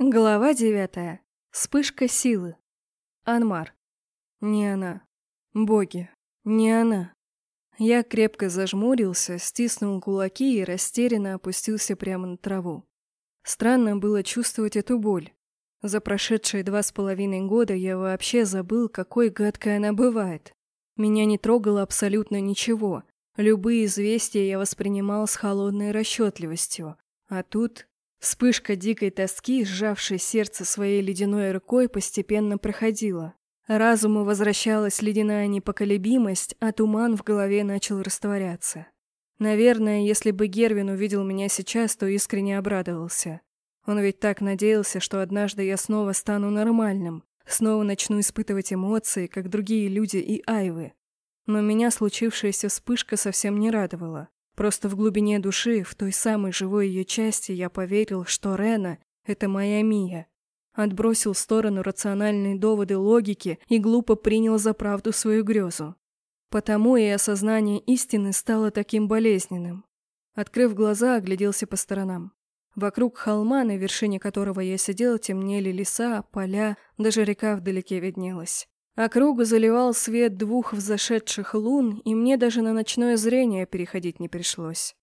Глава девятая. Вспышка силы. Анмар. Не она. Боги. Не она. Я крепко зажмурился, стиснул кулаки и растерянно опустился прямо на траву. Странно было чувствовать эту боль. За прошедшие два с половиной года я вообще забыл, какой гадкой она бывает. Меня не трогало абсолютно ничего. Любые известия я воспринимал с холодной расчетливостью. А тут Вспышка дикой тоски, сжавшей сердце своей ледяной рукой, постепенно проходила. Разуму возвращалась ледяная непоколебимость, а туман в голове начал растворяться. Наверное, если бы Гервин увидел меня сейчас, то искренне обрадовался. Он ведь так надеялся, что однажды я снова стану нормальным, снова начну испытывать эмоции, как другие люди и Айвы. Но меня случившаяся вспышка совсем не радовала. Просто в глубине души, в той самой живой ее части, я поверил, что Рена — это моя Мия. Отбросил в сторону рациональные доводы логики и глупо принял за правду свою грезу. Потому и осознание истины стало таким болезненным. Открыв глаза, огляделся по сторонам. Вокруг холма, на вершине которого я сидел, темнели леса, поля, даже река вдалеке виднелась. Округу заливал свет двух взошедших лун, и мне даже на ночное зрение переходить не пришлось.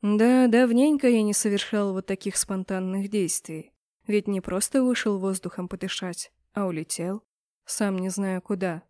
Да, давненько я не совершал вот таких спонтанных действий. Ведь не просто вышел воздухом подышать, а улетел. Сам не знаю куда.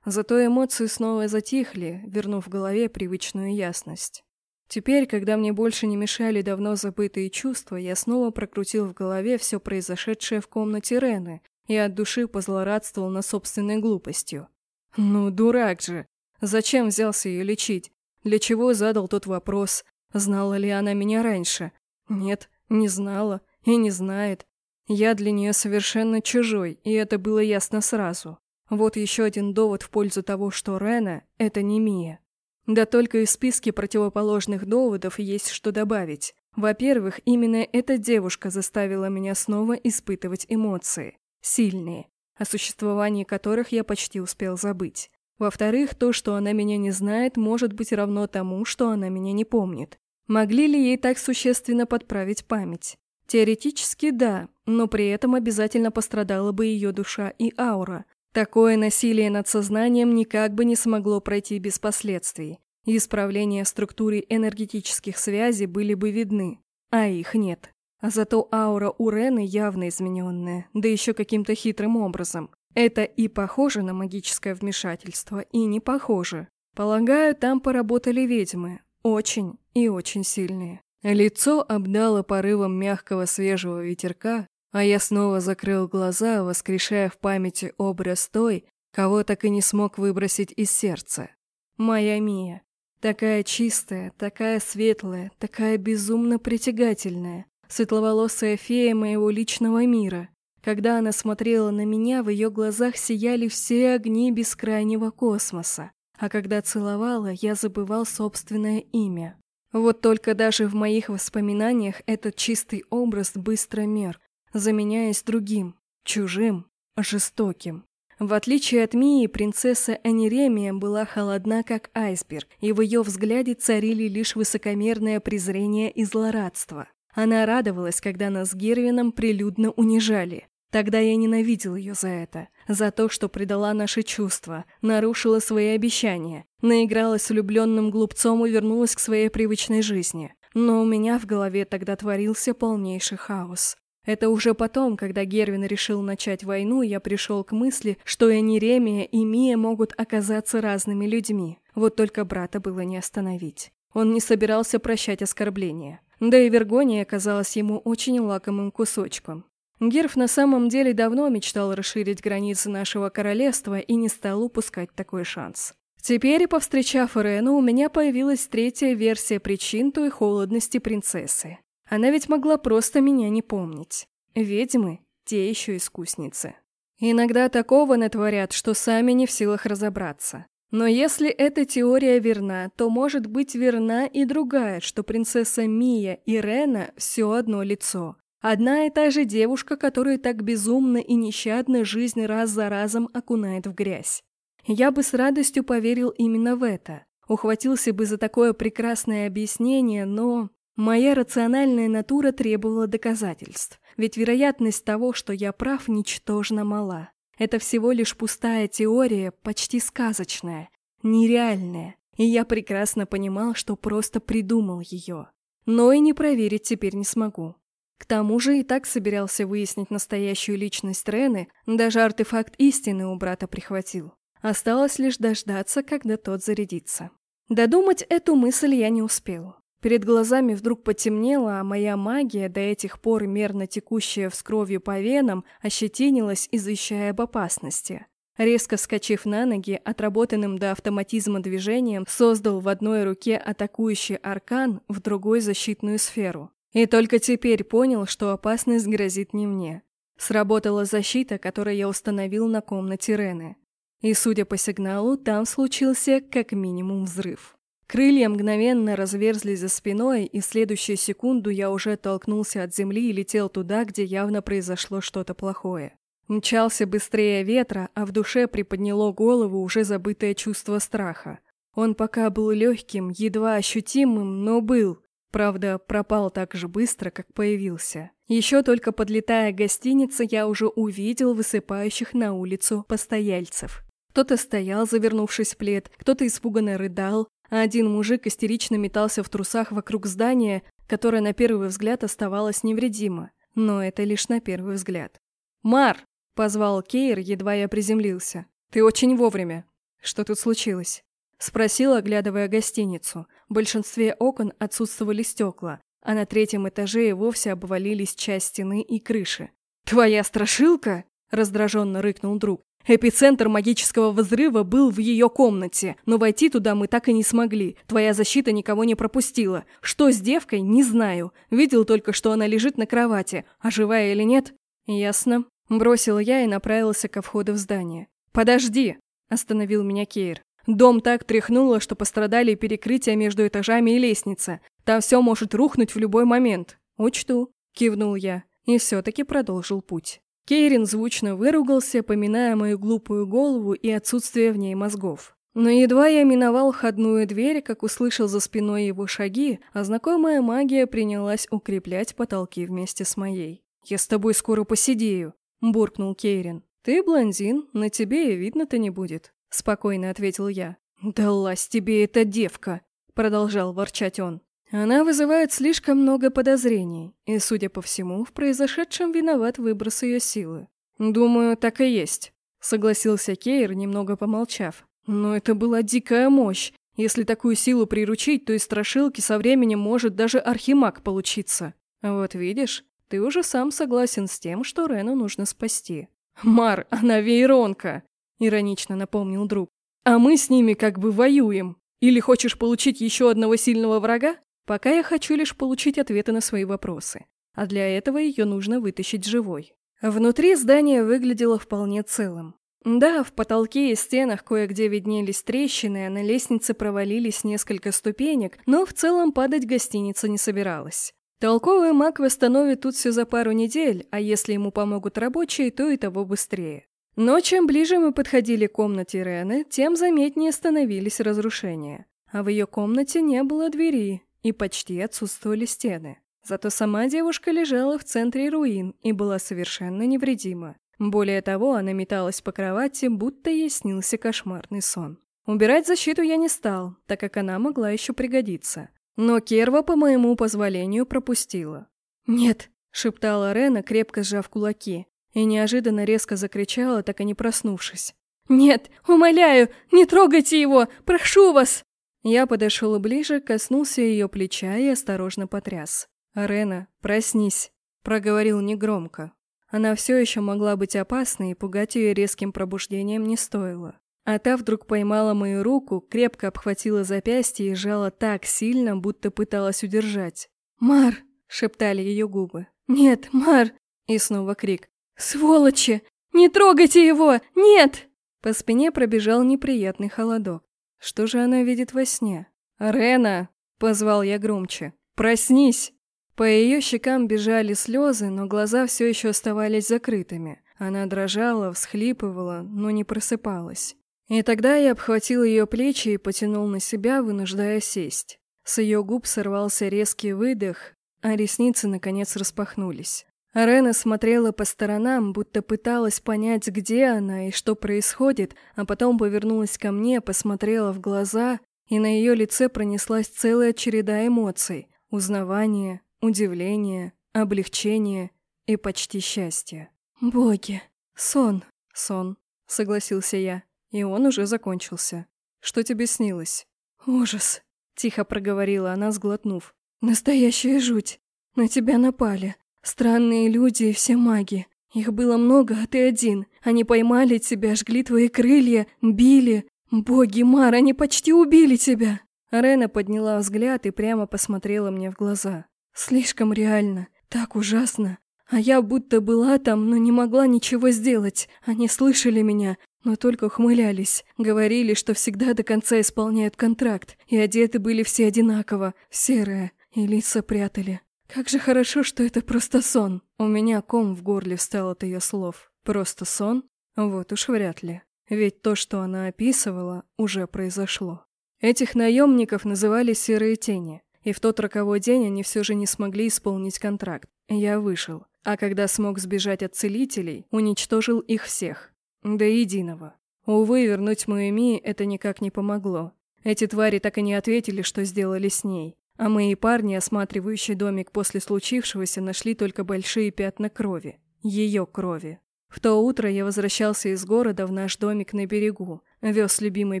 Зато эмоции снова затихли, вернув в голове привычную ясность. Теперь, когда мне больше не мешали давно забытые чувства, я снова прокрутил в голове все произошедшее в комнате Рены, и от души позлорадствовал на собственной глупостью. Ну, дурак же. Зачем взялся ее лечить? Для чего задал тот вопрос? Знала ли она меня раньше? Нет, не знала и не знает. Я для нее совершенно чужой, и это было ясно сразу. Вот еще один довод в пользу того, что Рена — это не Мия. Да только из списки противоположных доводов есть что добавить. Во-первых, именно эта девушка заставила меня снова испытывать эмоции сильные, о существовании которых я почти успел забыть. Во-вторых, то, что она меня не знает, может быть равно тому, что она меня не помнит. Могли ли ей так существенно подправить память? Теоретически да, но при этом обязательно пострадала бы ее душа и аура. Такое насилие над сознанием никак бы не смогло пройти без последствий. Исправления в структуре энергетических связей были бы видны, а их нет. А зато аура у Рены явно измененная, да еще каким-то хитрым образом. Это и похоже на магическое вмешательство, и не похоже. Полагаю, там поработали ведьмы. Очень и очень сильные. Лицо обдало порывом мягкого свежего ветерка, а я снова закрыл глаза, воскрешая в памяти образ той, кого так и не смог выбросить из сердца. Моя Мия. Такая чистая, такая светлая, такая безумно притягательная светловолосая фея моего личного мира. Когда она смотрела на меня, в ее глазах сияли все огни бескрайнего космоса. А когда целовала, я забывал собственное имя. Вот только даже в моих воспоминаниях этот чистый образ быстро мер, заменяясь другим, чужим, жестоким. В отличие от Мии, принцесса Анеремия была холодна, как айсберг, и в ее взгляде царили лишь высокомерное презрение и злорадство. Она радовалась, когда нас с Гервином прилюдно унижали. Тогда я ненавидел ее за это, за то, что предала наши чувства, нарушила свои обещания, наигралась влюбленным глупцом и вернулась к своей привычной жизни. Но у меня в голове тогда творился полнейший хаос. Это уже потом, когда Гервин решил начать войну, я пришел к мысли, что и Неремия, и Мия могут оказаться разными людьми. Вот только брата было не остановить. Он не собирался прощать оскорбления. Да и Вергония оказалась ему очень лакомым кусочком. Герф на самом деле давно мечтал расширить границы нашего королевства и не стал упускать такой шанс. Теперь, повстречав Рену, у меня появилась третья версия причин той холодности принцессы. Она ведь могла просто меня не помнить. Ведьмы – те еще искусницы. Иногда такого натворят, что сами не в силах разобраться. Но если эта теория верна, то может быть верна и другая, что принцесса Мия и Рена все одно лицо. Одна и та же девушка, которая так безумно и нещадно жизнь раз за разом окунает в грязь. Я бы с радостью поверил именно в это. Ухватился бы за такое прекрасное объяснение, но... Моя рациональная натура требовала доказательств. ведь вероятность того, что я прав, ничтожно мала. Это всего лишь пустая теория, почти сказочная, нереальная, и я прекрасно понимал, что просто придумал ее. Но и не проверить теперь не смогу. К тому же и так собирался выяснить настоящую личность Рены, даже артефакт истины у брата прихватил. Осталось лишь дождаться, когда тот зарядится. Додумать эту мысль я не успел. Перед глазами вдруг потемнело, а моя магия, до этих пор мерно текущая с кровью по венам, ощетинилась, извещая об опасности. Резко вскочив на ноги, отработанным до автоматизма движением, создал в одной руке атакующий аркан, в другой защитную сферу. И только теперь понял, что опасность грозит не мне. Сработала защита, которую я установил на комнате Рены. И, судя по сигналу, там случился как минимум взрыв. Крылья мгновенно разверзлись за спиной, и в следующую секунду я уже толкнулся от земли и летел туда, где явно произошло что-то плохое. Мчался быстрее ветра, а в душе приподняло голову уже забытое чувство страха. Он пока был легким, едва ощутимым, но был. Правда, пропал так же быстро, как появился. Еще только подлетая к гостинице, я уже увидел высыпающих на улицу постояльцев. Кто-то стоял, завернувшись в плед, кто-то испуганно рыдал, а один мужик истерично метался в трусах вокруг здания, которое на первый взгляд оставалось невредимо. Но это лишь на первый взгляд. «Мар!» – позвал Кейр, едва я приземлился. «Ты очень вовремя. Что тут случилось?» Спросил, оглядывая гостиницу. В большинстве окон отсутствовали стекла, а на третьем этаже и вовсе обвалились часть стены и крыши. «Твоя страшилка?» – раздраженно рыкнул друг. Эпицентр магического взрыва был в ее комнате, но войти туда мы так и не смогли. Твоя защита никого не пропустила. Что с девкой, не знаю. Видел только, что она лежит на кровати. А живая или нет? Ясно. Бросил я и направился ко входу в здание. «Подожди!» – остановил меня Кейр. Дом так тряхнуло, что пострадали перекрытия между этажами и лестница. Там все может рухнуть в любой момент. «Учту», – кивнул я, и все-таки продолжил путь. Кейрин звучно выругался, поминая мою глупую голову и отсутствие в ней мозгов. Но едва я миновал входную дверь, как услышал за спиной его шаги, а знакомая магия принялась укреплять потолки вместе с моей. «Я с тобой скоро посидею», – буркнул Кейрин. «Ты блондин, на тебе и видно-то не будет», – спокойно ответил я. «Далась тебе эта девка», – продолжал ворчать он. Она вызывает слишком много подозрений, и, судя по всему, в произошедшем виноват выброс ее силы. «Думаю, так и есть», — согласился Кейр, немного помолчав. «Но это была дикая мощь. Если такую силу приручить, то из страшилки со временем может даже архимаг получиться. Вот видишь, ты уже сам согласен с тем, что Рену нужно спасти». «Мар, она вейронка!» — иронично напомнил друг. «А мы с ними как бы воюем. Или хочешь получить еще одного сильного врага?» Пока я хочу лишь получить ответы на свои вопросы, а для этого ее нужно вытащить живой. Внутри здание выглядело вполне целым. Да, в потолке и стенах кое-где виднелись трещины, а на лестнице провалились несколько ступенек, но в целом падать гостиница не собиралась. Толковый маг восстановит тут все за пару недель, а если ему помогут рабочие, то и того быстрее. Но чем ближе мы подходили к комнате Рены, тем заметнее становились разрушения. А в ее комнате не было двери, и почти отсутствовали стены. Зато сама девушка лежала в центре руин и была совершенно невредима. Более того, она металась по кровати, будто ей снился кошмарный сон. Убирать защиту я не стал, так как она могла еще пригодиться. Но Керва, по моему позволению, пропустила. «Нет», — шептала Рена, крепко сжав кулаки, и неожиданно резко закричала, так и не проснувшись. «Нет, умоляю, не трогайте его! Прошу вас!» Я подошел ближе, коснулся ее плеча и осторожно потряс. «Рена, проснись», — проговорил негромко. Она все еще могла быть опасной, и пугать ее резким пробуждением не стоило. А та вдруг поймала мою руку, крепко обхватила запястье и сжала так сильно, будто пыталась удержать. «Мар!» — шептали ее губы. «Нет, Мар!» И снова крик. «Сволочи! Не трогайте его! Нет!» По спине пробежал неприятный холодок. Что же она видит во сне? «Рена!» — позвал я громче. «Проснись!» По ее щекам бежали слезы, но глаза все еще оставались закрытыми. Она дрожала, всхлипывала, но не просыпалась. И тогда я обхватил ее плечи и потянул на себя, вынуждая сесть. С ее губ сорвался резкий выдох, а ресницы наконец распахнулись. Рена смотрела по сторонам, будто пыталась понять, где она и что происходит, а потом повернулась ко мне, посмотрела в глаза, и на ее лице пронеслась целая череда эмоций – узнавание, удивление, облегчение и почти счастье. «Боги! Сон! Сон!» – согласился я. И он уже закончился. «Что тебе снилось?» «Ужас!» – тихо проговорила она, сглотнув. «Настоящая жуть! На тебя напали. Странные люди все маги. Их было много, а ты один. Они поймали тебя, жгли твои крылья, били. Боги, Мар, они почти убили тебя. Рена подняла взгляд и прямо посмотрела мне в глаза. Слишком реально, так ужасно. А я будто была там, но не могла ничего сделать. Они слышали меня, но только ухмылялись. Говорили, что всегда до конца исполняют контракт, и одеты были все одинаково, серое, и лица прятали. Как же хорошо, что это просто сон. У меня ком в горле встал от ее слов. Просто сон? Вот уж вряд ли. Ведь то, что она описывала, уже произошло. Этих наемников называли «серые тени», и в тот роковой день они все же не смогли исполнить контракт. Я вышел, а когда смог сбежать от целителей, уничтожил их всех. До единого. Увы, вернуть Муэми это никак не помогло. Эти твари так и не ответили, что сделали с ней. А мои парни, осматривающие домик после случившегося, нашли только большие пятна крови. Ее крови. В то утро я возвращался из города в наш домик на берегу. Вез любимые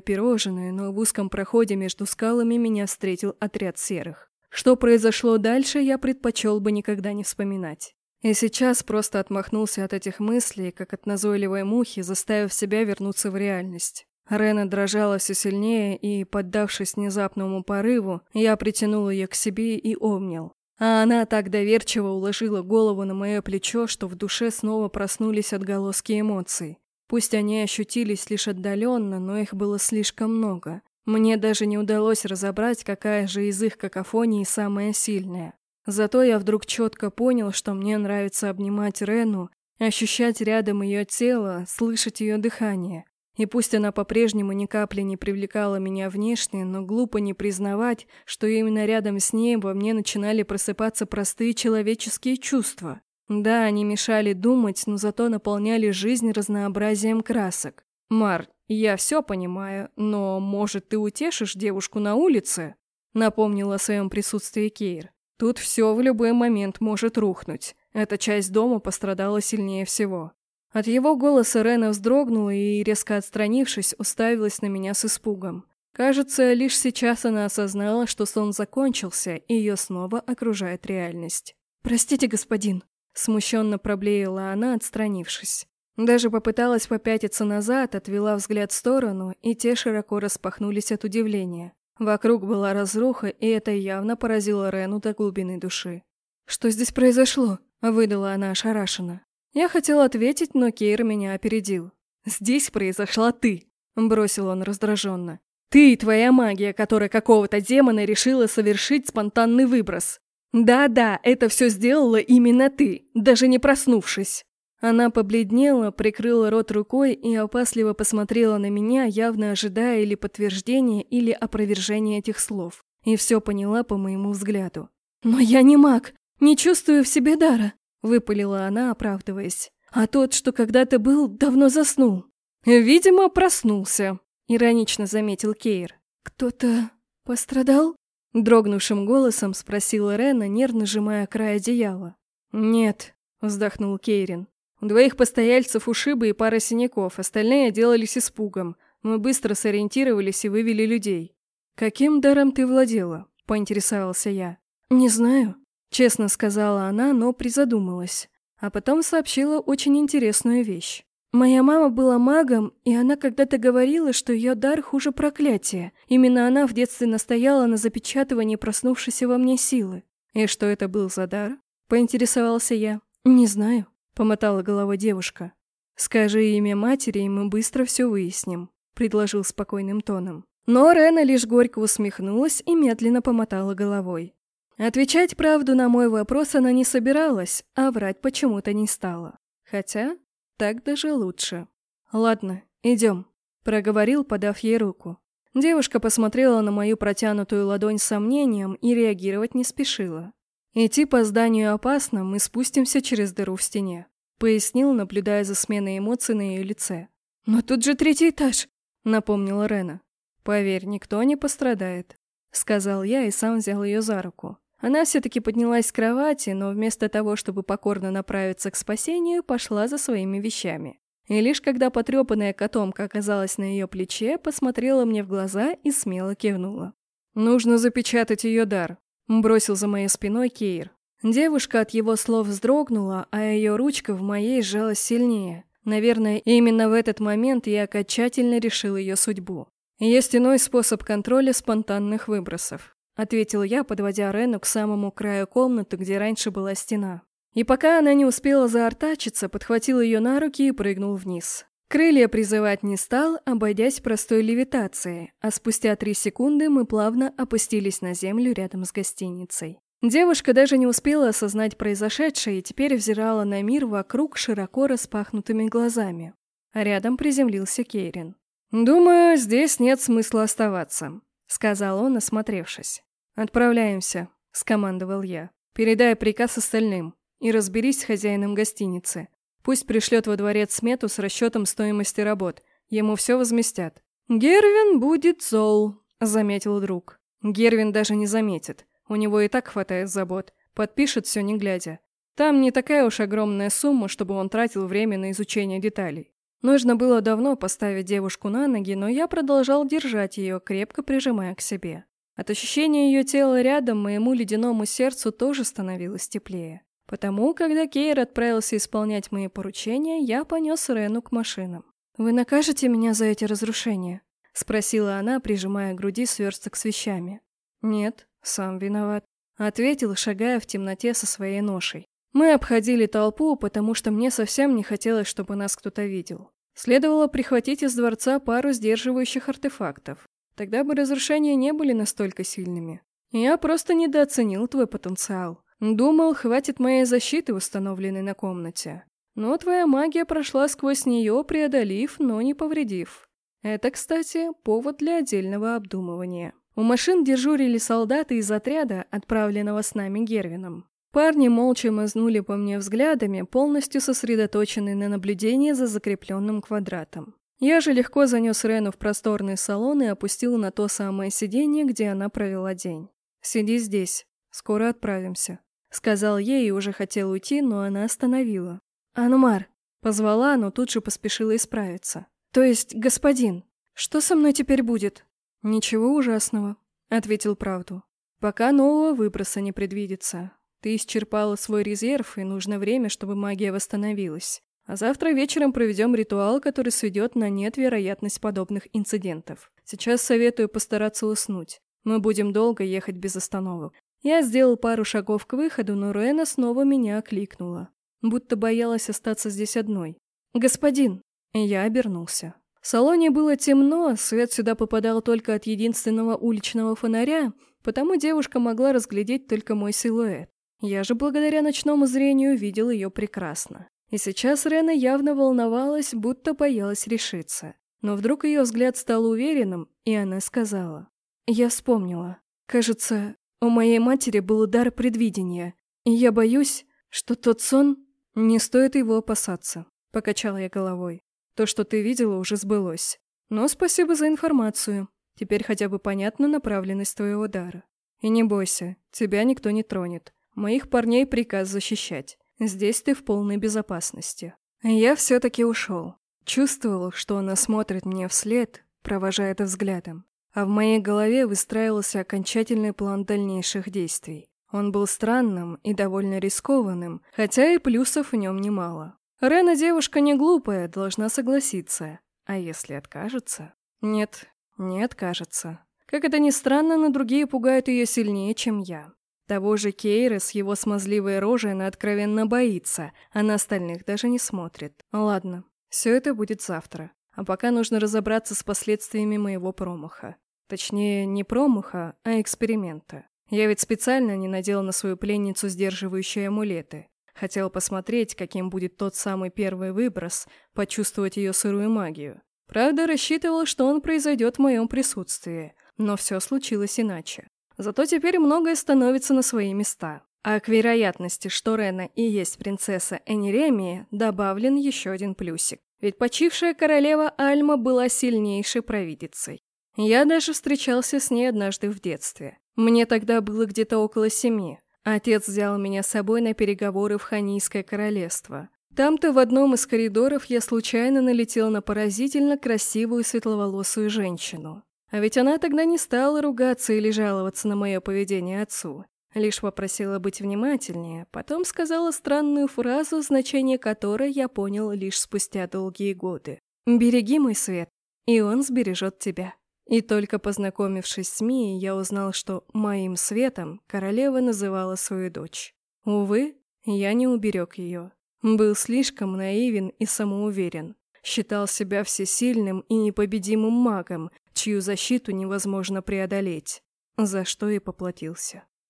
пирожные, но в узком проходе между скалами меня встретил отряд серых. Что произошло дальше, я предпочел бы никогда не вспоминать. И сейчас просто отмахнулся от этих мыслей, как от назойливой мухи, заставив себя вернуться в реальность. Рена дрожала все сильнее, и, поддавшись внезапному порыву, я притянул ее к себе и обнял. А она так доверчиво уложила голову на мое плечо, что в душе снова проснулись отголоски эмоций. Пусть они ощутились лишь отдаленно, но их было слишком много. Мне даже не удалось разобрать, какая же из их какофонии самая сильная. Зато я вдруг четко понял, что мне нравится обнимать Рену, ощущать рядом ее тело, слышать ее дыхание. И пусть она по-прежнему ни капли не привлекала меня внешне, но глупо не признавать, что именно рядом с ней во мне начинали просыпаться простые человеческие чувства. Да, они мешали думать, но зато наполняли жизнь разнообразием красок. «Мар, я все понимаю, но, может, ты утешишь девушку на улице?» Напомнила о своем присутствии Кейр. «Тут все в любой момент может рухнуть. Эта часть дома пострадала сильнее всего». От его голоса Рена вздрогнула и, резко отстранившись, уставилась на меня с испугом. Кажется, лишь сейчас она осознала, что сон закончился, и ее снова окружает реальность. «Простите, господин», — смущенно проблеяла она, отстранившись. Даже попыталась попятиться назад, отвела взгляд в сторону, и те широко распахнулись от удивления. Вокруг была разруха, и это явно поразило Рену до глубины души. «Что здесь произошло?» — выдала она ошарашенно. Я хотел ответить, но Кейр меня опередил. «Здесь произошла ты», — бросил он раздраженно. «Ты и твоя магия, которая какого-то демона решила совершить спонтанный выброс. Да-да, это все сделала именно ты, даже не проснувшись». Она побледнела, прикрыла рот рукой и опасливо посмотрела на меня, явно ожидая или подтверждения, или опровержения этих слов. И все поняла по моему взгляду. «Но я не маг, не чувствую в себе дара. — выпалила она, оправдываясь. «А тот, что когда-то был, давно заснул». «Видимо, проснулся», — иронично заметил Кейр. «Кто-то пострадал?» Дрогнувшим голосом спросила Рена, нервно сжимая край одеяла. «Нет», — вздохнул Кейрин. «У двоих постояльцев ушибы и пара синяков, остальные отделались испугом. Мы быстро сориентировались и вывели людей». «Каким даром ты владела?» — поинтересовался я. «Не знаю», Честно сказала она, но призадумалась. А потом сообщила очень интересную вещь. Моя мама была магом, и она когда-то говорила, что ее дар хуже проклятия. Именно она в детстве настояла на запечатывании проснувшейся во мне силы. И что это был за дар? Поинтересовался я. Не знаю, помотала головой девушка. Скажи имя матери, и мы быстро все выясним, предложил спокойным тоном. Но Рена лишь горько усмехнулась и медленно помотала головой. Отвечать правду на мой вопрос она не собиралась, а врать почему-то не стала. Хотя, так даже лучше. «Ладно, идем», — проговорил, подав ей руку. Девушка посмотрела на мою протянутую ладонь с сомнением и реагировать не спешила. Идти по зданию опасно, мы спустимся через дыру в стене», — пояснил, наблюдая за сменой эмоций на ее лице. «Но тут же третий этаж», — напомнила Рена. «Поверь, никто не пострадает», — сказал я и сам взял ее за руку. Она все-таки поднялась с кровати, но вместо того, чтобы покорно направиться к спасению, пошла за своими вещами. И лишь когда потрепанная котомка оказалась на ее плече, посмотрела мне в глаза и смело кивнула. «Нужно запечатать ее дар», — бросил за моей спиной Кейр. Девушка от его слов вздрогнула, а ее ручка в моей сжалась сильнее. Наверное, именно в этот момент я окончательно решил ее судьбу. Есть иной способ контроля спонтанных выбросов ответил я, подводя Рену к самому краю комнаты, где раньше была стена. И пока она не успела заортачиться, подхватил ее на руки и прыгнул вниз. Крылья призывать не стал, обойдясь простой левитацией, а спустя три секунды мы плавно опустились на землю рядом с гостиницей. Девушка даже не успела осознать произошедшее и теперь взирала на мир вокруг широко распахнутыми глазами. А рядом приземлился Кейрин. «Думаю, здесь нет смысла оставаться», — сказал он, осмотревшись. «Отправляемся», — скомандовал я. «Передай приказ остальным и разберись с хозяином гостиницы. Пусть пришлет во дворец смету с расчетом стоимости работ. Ему все возместят». «Гервин будет зол», — заметил друг. Гервин даже не заметит. У него и так хватает забот. Подпишет все не глядя. Там не такая уж огромная сумма, чтобы он тратил время на изучение деталей. Нужно было давно поставить девушку на ноги, но я продолжал держать ее, крепко прижимая к себе. От ощущения ее тела рядом моему ледяному сердцу тоже становилось теплее. Потому, когда Кейр отправился исполнять мои поручения, я понес Рену к машинам. «Вы накажете меня за эти разрушения?» — спросила она, прижимая к груди сверсток с вещами. «Нет, сам виноват», — ответил, шагая в темноте со своей ношей. Мы обходили толпу, потому что мне совсем не хотелось, чтобы нас кто-то видел. Следовало прихватить из дворца пару сдерживающих артефактов. Тогда бы разрушения не были настолько сильными. Я просто недооценил твой потенциал. Думал, хватит моей защиты, установленной на комнате. Но твоя магия прошла сквозь нее, преодолев, но не повредив. Это, кстати, повод для отдельного обдумывания. У машин дежурили солдаты из отряда, отправленного с нами Гервином. Парни молча мазнули по мне взглядами, полностью сосредоточенные на наблюдении за закрепленным квадратом. Я же легко занес Рену в просторный салон и опустил на то самое сиденье, где она провела день. «Сиди здесь. Скоро отправимся», — сказал ей и уже хотел уйти, но она остановила. «Анумар!» — позвала, но тут же поспешила исправиться. «То есть, господин, что со мной теперь будет?» «Ничего ужасного», — ответил правду. «Пока нового выброса не предвидится. Ты исчерпала свой резерв, и нужно время, чтобы магия восстановилась. А завтра вечером проведем ритуал, который сведет на нет вероятность подобных инцидентов. Сейчас советую постараться уснуть. Мы будем долго ехать без остановок. Я сделал пару шагов к выходу, но Руэна снова меня окликнула. Будто боялась остаться здесь одной. «Господин!» Я обернулся. В салоне было темно, свет сюда попадал только от единственного уличного фонаря, потому девушка могла разглядеть только мой силуэт. Я же благодаря ночному зрению видел ее прекрасно. И сейчас Рена явно волновалась, будто боялась решиться. Но вдруг ее взгляд стал уверенным, и она сказала. «Я вспомнила. Кажется, у моей матери был дар предвидения, и я боюсь, что тот сон... Не стоит его опасаться», — покачала я головой. «То, что ты видела, уже сбылось. Но спасибо за информацию. Теперь хотя бы понятна направленность твоего дара. И не бойся, тебя никто не тронет. Моих парней приказ защищать. Здесь ты в полной безопасности. Я все-таки ушел. Чувствовал, что она смотрит мне вслед, провожая это взглядом. А в моей голове выстраивался окончательный план дальнейших действий. Он был странным и довольно рискованным, хотя и плюсов в нем немало. Рена девушка не глупая, должна согласиться. А если откажется? Нет, не откажется. Как это ни странно, но другие пугают ее сильнее, чем я. Того же Кейра с его смазливой рожей она откровенно боится, а на остальных даже не смотрит. Ладно, все это будет завтра. А пока нужно разобраться с последствиями моего промаха. Точнее, не промаха, а эксперимента. Я ведь специально не надел на свою пленницу сдерживающие амулеты. Хотел посмотреть, каким будет тот самый первый выброс, почувствовать ее сырую магию. Правда, рассчитывал, что он произойдет в моем присутствии, но все случилось иначе. Зато теперь многое становится на свои места. А к вероятности, что Рена и есть принцесса Энеремия, добавлен еще один плюсик. Ведь почившая королева Альма была сильнейшей провидицей. Я даже встречался с ней однажды в детстве. Мне тогда было где-то около семи. Отец взял меня с собой на переговоры в Ханийское королевство. Там-то в одном из коридоров я случайно налетел на поразительно красивую светловолосую женщину. А ведь она тогда не стала ругаться или жаловаться на мое поведение отцу. Лишь попросила быть внимательнее, потом сказала странную фразу, значение которой я понял лишь спустя долгие годы. «Береги мой свет, и он сбережет тебя». И только познакомившись с Мией, я узнал, что «моим светом» королева называла свою дочь. Увы, я не уберег ее. Был слишком наивен и самоуверен. Считал себя всесильным и непобедимым магом, чью защиту невозможно преодолеть, за что и поплатился.